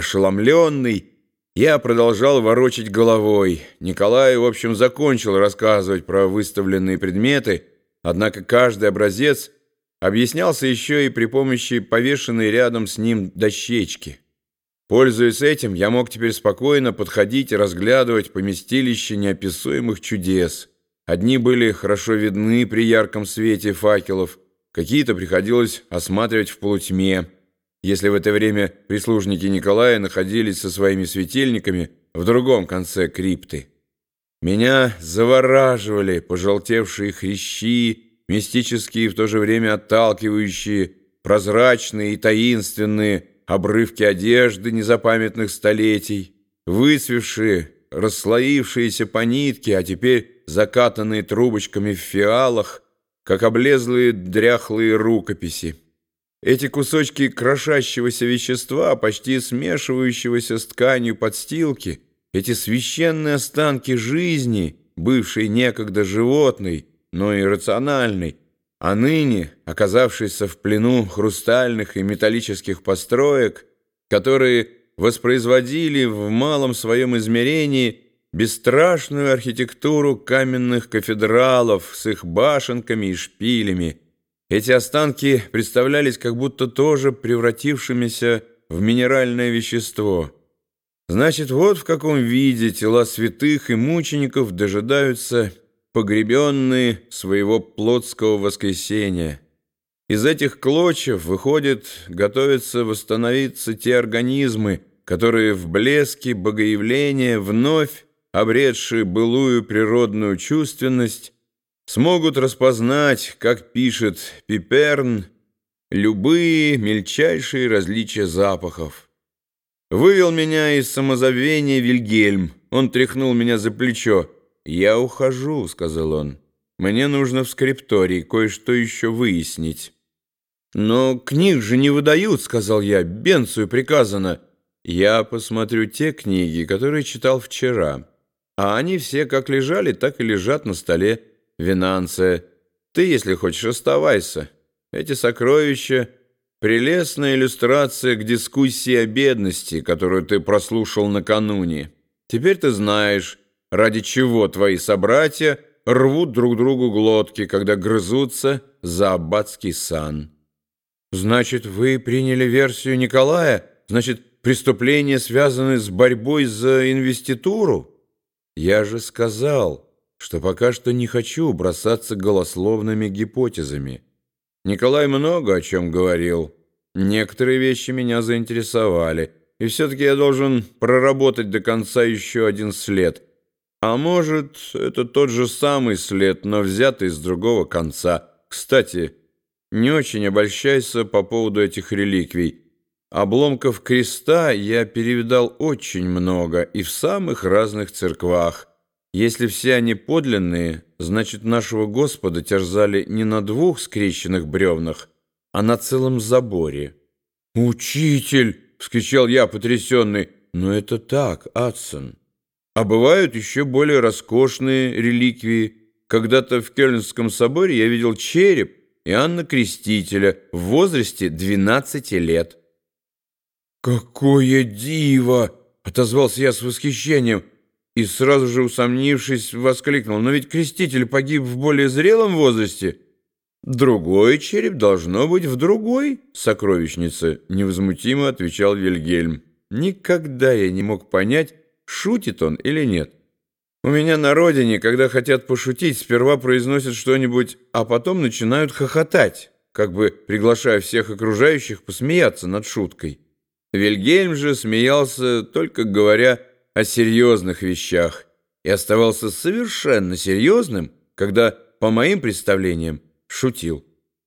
ошеломленный, я продолжал ворочать головой. Николай, в общем, закончил рассказывать про выставленные предметы, однако каждый образец объяснялся еще и при помощи повешенной рядом с ним дощечки. Пользуясь этим, я мог теперь спокойно подходить и разглядывать поместилище неописуемых чудес. Одни были хорошо видны при ярком свете факелов, какие-то приходилось осматривать в полутьме. Если в это время прислужники Николая находились со своими светильниками в другом конце крипты. Меня завораживали пожелтевшие хрящи, мистические и в то же время отталкивающие, прозрачные и таинственные обрывки одежды незапамятных столетий, высвевшие, расслоившиеся по нитке, а теперь закатанные трубочками в фиалах, как облезлые дряхлые рукописи. Эти кусочки крошащегося вещества, почти смешивающегося с тканью подстилки, эти священные останки жизни, бывшей некогда животной, но и рациональной, а ныне, оказавшийся в плену хрустальных и металлических построек, которые воспроизводили в малом своем измерении бесстрашную архитектуру каменных кафедралов с их башенками и шпилями, эти останки представлялись как будто тоже превратившимися в минеральное вещество. Значит, вот в каком виде тела святых и мучеников дожидаются погребенные своего плотского воскресения. Из этих клочев, выходит, готовятся восстановиться те организмы, которые в блеске богоявления вновь обретшие былую природную чувственность, смогут распознать, как пишет Пиперн, любые мельчайшие различия запахов. Вывел меня из самозабвения Вильгельм. Он тряхнул меня за плечо. «Я ухожу», — сказал он. «Мне нужно в скриптории кое-что еще выяснить». «Но книг же не выдают», — сказал я. «Бенцию приказано». «Я посмотрю те книги, которые читал вчера. А они все как лежали, так и лежат на столе Винанция. Ты, если хочешь, оставайся. Эти сокровища — прелестная иллюстрация к дискуссии о бедности, которую ты прослушал накануне. Теперь ты знаешь, ради чего твои собратья рвут друг другу глотки, когда грызутся за аббатский сан. Значит, вы приняли версию Николая? Значит, преступления связаны с борьбой за инвеституру? Я же сказал что пока что не хочу бросаться голословными гипотезами. Николай много о чем говорил. Некоторые вещи меня заинтересовали, и все-таки я должен проработать до конца еще один след. А может, это тот же самый след, но взятый с другого конца. Кстати, не очень обольщайся по поводу этих реликвий. Обломков креста я перевидал очень много и в самых разных церквах. Если все они подлинные, значит, нашего Господа терзали не на двух скрещенных бревнах, а на целом заборе. «Учитель!» — вскричал я, потрясенный. «Но это так, Адсон. А бывают еще более роскошные реликвии. Когда-то в Кёльнском соборе я видел череп Иоанна Крестителя в возрасте 12 лет». «Какое диво!» — отозвался я с восхищением и сразу же усомнившись, воскликнул, «Но ведь креститель погиб в более зрелом возрасте». «Другой череп должно быть в другой сокровищнице», — невозмутимо отвечал Вильгельм. «Никогда я не мог понять, шутит он или нет. У меня на родине, когда хотят пошутить, сперва произносят что-нибудь, а потом начинают хохотать, как бы приглашая всех окружающих посмеяться над шуткой. Вильгельм же смеялся, только говоря о серьезных вещах и оставался совершенно серьезным, когда, по моим представлениям, шутил.